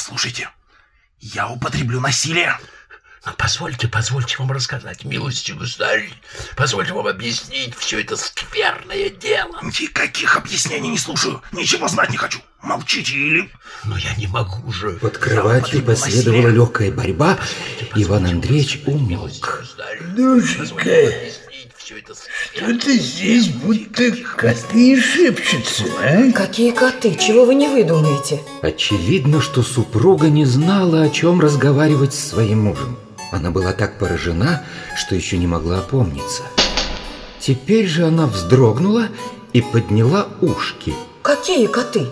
Послушайте, я употреблю насилие. Но позвольте, позвольте вам рассказать, милости государь, позвольте вам объяснить все это скверное дело. Никаких объяснений не слушаю, ничего знать не хочу. Молчите или... Но я не могу уже. Под кроватью последовала легкая борьба. Иван Андреевич умолк. Душенька, что-то здесь будто коты шепчутся, а? Какие коты? Чего вы не выдумаете? Очевидно, что супруга не знала, о чем разговаривать с своим мужем. Она была так поражена, что еще не могла опомниться. Теперь же она вздрогнула и подняла ушки. Какие коты?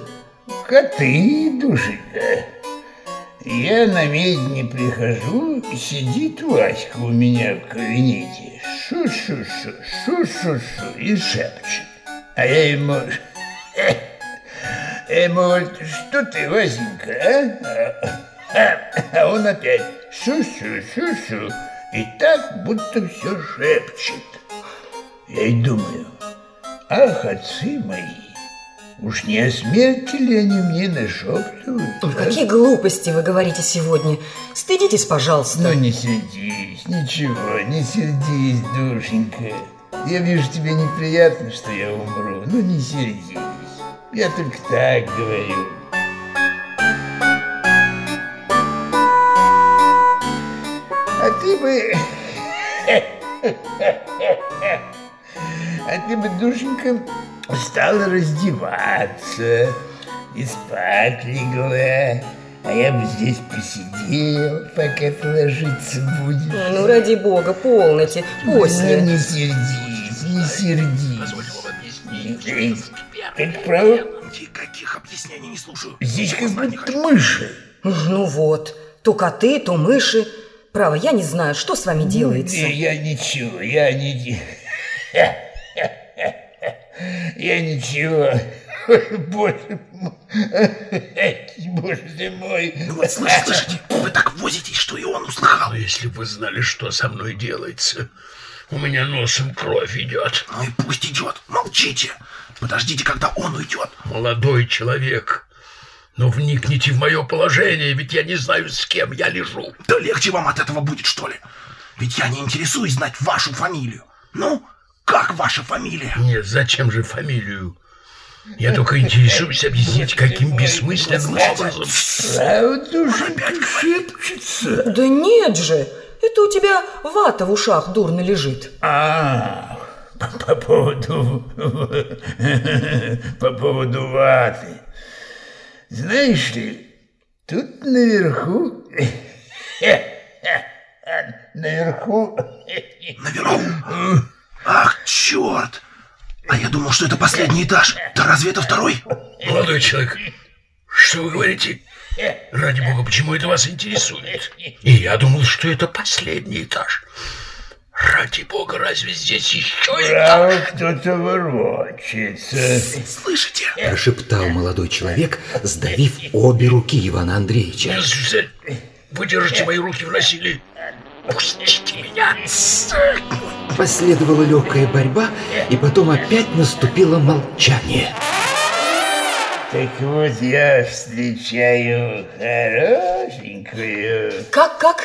Коты, душенька. Я на медне прихожу, сидит Васька у меня в кабинете. Шу-шу-шу, шу-шу-шу и шепчет. А я ему... Я ему вот, что ты, Васенька, а? А он опять шу-шу-шу-шу. И так, будто все шепчет. Я и думаю, ах, отцы мои, Уж не о смерти ли они мне нашептывают? а? Какие глупости вы говорите сегодня. Стыдитесь, пожалуйста. Ну, не сердись, ничего, не сердись, душенька. Я вижу, тебе неприятно, что я умру. Ну, не сердись. Я только так говорю. А ты бы... А ты бы, душенька, стала раздеваться и спать легла. А я бы здесь посидел, пока ты ложиться будешь. Ну, ради бога, полноте, после. Ну, не сердись, не сердись. Позвольте вам объяснить. Как право, Никаких объяснений не слушаю. здесь как будто мыши. Ну вот, то коты, то мыши. Право, я не знаю, что с вами делается. Не, я ничего, я не... Я ничего. Ой, Боже мой. Боже мой. Ну вот слышите, слышите, вы так возитесь, что и он услыхал. Если бы вы знали, что со мной делается, у меня носом кровь идет. Ну и пусть идет, молчите. Подождите, когда он уйдет. Молодой человек, но вникните в мое положение, ведь я не знаю, с кем я лежу. Да легче вам от этого будет, что ли? Ведь я не интересуюсь знать вашу фамилию. Ну, как ваша фамилия? Нет, зачем же фамилию? Я только интересуюсь объяснить, каким бессмысленным образом. Да нет же, это у тебя вата в ушах дурно лежит. А, по поводу... По поводу ваты. Знаешь ли, тут наверху... Наверху... Наверху? Ах, черт! А я думал, что это последний этаж. Да разве это второй? Молодой человек, что вы говорите? Ради бога, почему это вас интересует? И я думал, что это последний этаж. Ради бога, разве здесь еще Право, этаж? кто-то ворочается. Слышите? Прошептал молодой человек, сдавив обе руки Ивана Андреевича. Вы держите мои руки в насилии. Пустите меня. Последовала легкая борьба, и потом опять наступило молчание. Так вот я встречаю хорошенькую. Как-как?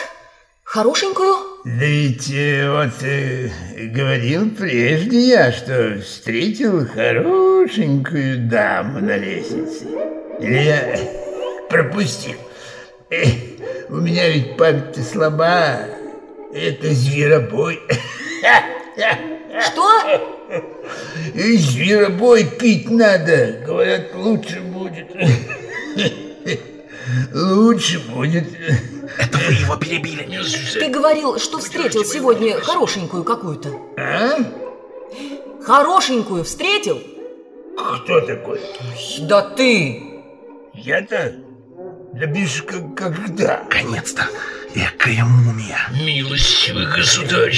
Хорошенькую? Да ведь э, вот э, говорил прежде я, что встретил хорошенькую даму на лестнице. Или я пропустил. У меня ведь память слаба. Это зверобой. Что? И зверобой пить надо. Говорят, лучше будет. Лучше будет. Это вы его перебили. Ты говорил, что встретил сегодня хорошенькую какую-то. А? Хорошенькую встретил? Кто такой? Да ты! Я-то? Да бишь, как, когда? Наконец-то. Экая мумия. Милостивый государь,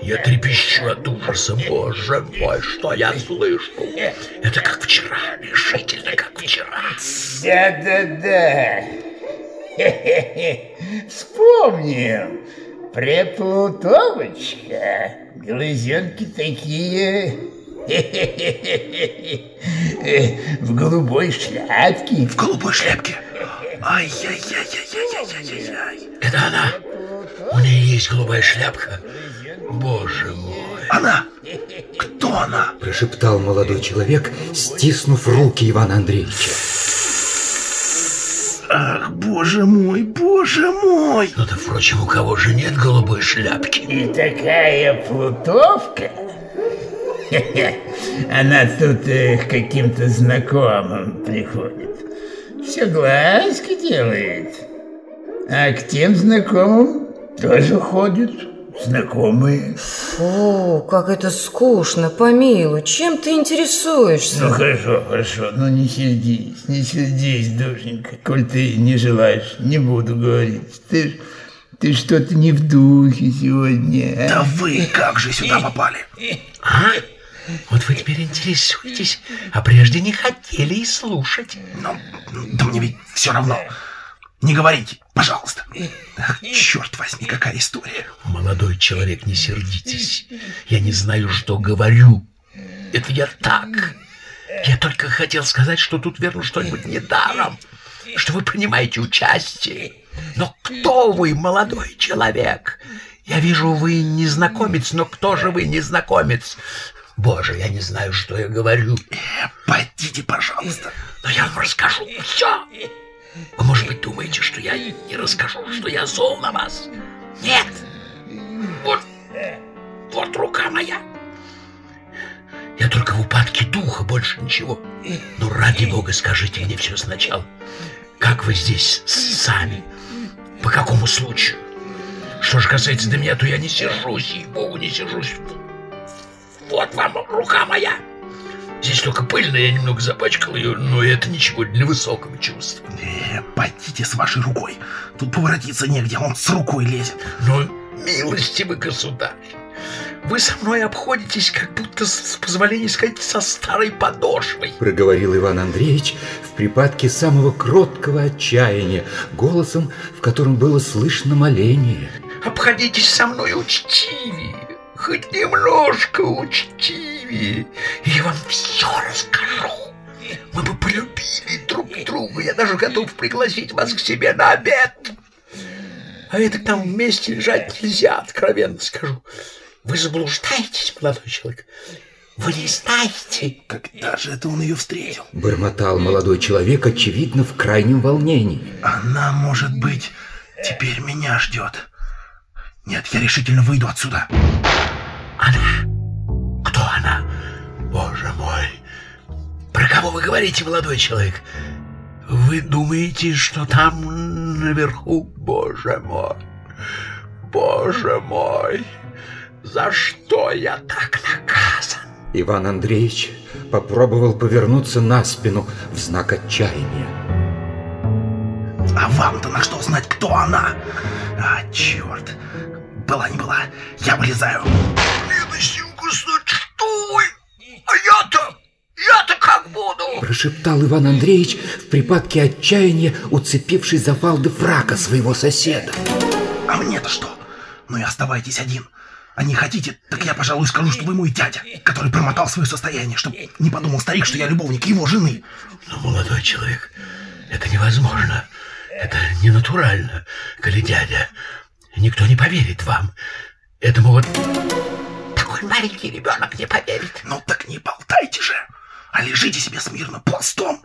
я трепещу от ужаса. Боже мой, что я слышу? Это как вчера, решительно как вчера. Да-да-да. Вспомним. Преплутовочка. Глазенки такие. В голубой шляпке. В голубой шляпке. Ай-яй-яй-яй-яй-яй-яй. Это она. У нее есть голубая шляпка. Боже мой. Она! Кто она? Прошептал молодой человек, стиснув руки Ивана Андреевича. Ах, боже мой, боже мой! Ну да, впрочем, у кого же нет голубой шляпки? И такая плутовка. Она тут э, каким-то знакомым приходит. Все глазки делает. А к тем знакомым тоже ходит. Знакомые. Фу, как это скучно, помилуй. Чем ты интересуешься? Ну хорошо, хорошо, но не сердись, не сердись, душенька. Коль ты не желаешь, не буду говорить. Ты, ж- ты что-то не в духе сегодня. а? Да вы как же сюда попали? А? Вот вы теперь интересуетесь, а прежде не хотели и слушать. Ну, да мне ведь все равно. Не говорите, пожалуйста. Ах, черт возьми, какая история. Молодой человек, не сердитесь. Я не знаю, что говорю. Это я так. Я только хотел сказать, что тут верно что-нибудь недаром. Что вы принимаете участие. Но кто вы, молодой человек? Я вижу, вы незнакомец, но кто же вы, незнакомец? Боже, я не знаю, что я говорю. Пойдите, пожалуйста. Но я вам расскажу все. Вы, может быть, думаете, что я не расскажу, что я зол на вас? Нет. Вот, вот рука моя. Я только в упадке духа, больше ничего. Ну, ради бога, скажите мне все сначала. Как вы здесь сами? По какому случаю? Что же касается до меня, то я не сержусь, и богу не сержусь. Вот вам рука моя. Здесь только пыльная, я немного запачкал ее, но это ничего для высокого чувства. Э, пойдите с вашей рукой. Тут поворотиться негде, он с рукой лезет. Но, милостивый государь, вы со мной обходитесь, как будто, с позволения сказать, со старой подошвой. Проговорил Иван Андреевич в припадке самого кроткого отчаяния, голосом, в котором было слышно моление. Обходитесь со мной учтивее, хоть немножко учтивее, и я вам все расскажу. Мы бы полюбили друг друга, я даже готов пригласить вас к себе на обед. А это там вместе лежать нельзя, откровенно скажу. Вы заблуждаетесь, молодой человек. Вы не знаете. Когда же это он ее встретил? Бормотал молодой человек, очевидно, в крайнем волнении. Она, может быть, теперь меня ждет. Нет, я решительно выйду отсюда. Она? Кто она? Боже мой. Про кого вы говорите, молодой человек? Вы думаете, что там наверху, боже мой, боже мой, за что я так наказан? Иван Андреевич попробовал повернуться на спину в знак отчаяния. А вам-то на что знать, кто она? А, черт. Была не была. Я вылезаю. Что вы? А я-то, я-то как буду? Прошептал Иван Андреевич в припадке отчаяния, уцепившись за фалды фрака своего соседа. А мне-то что? Ну и оставайтесь один. А не хотите, так я, пожалуй, скажу, что вы мой дядя, который промотал свое состояние, чтобы не подумал старик, что я любовник его жены. Но, молодой человек, это невозможно. Это ненатурально, коли дядя. Никто не поверит вам. Этому вот такой маленький ребенок не поверит. Ну так не болтайте же, а лежите себе смирно пластом.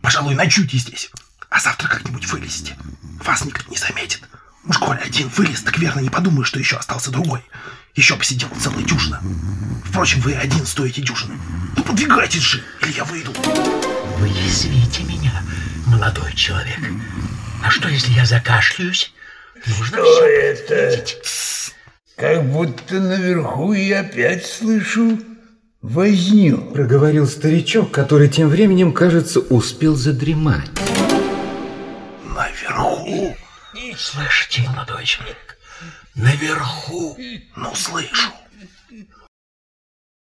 Пожалуй, ночуйте здесь, а завтра как-нибудь вылезете. Вас никто не заметит. Уж коль один вылез, так верно не подумаю, что еще остался другой. Еще посидел целая дюжина. Впрочем, вы один стоите дюжины. Ну подвигайтесь же, или я выйду. Вы язвите меня, молодой человек. А что, если я закашляюсь? Нужно Что все это? Как будто наверху я опять слышу возню. Проговорил старичок, который тем временем, кажется, успел задремать. Наверху. Слышите, молодой человек? Наверху. Ну, слышу.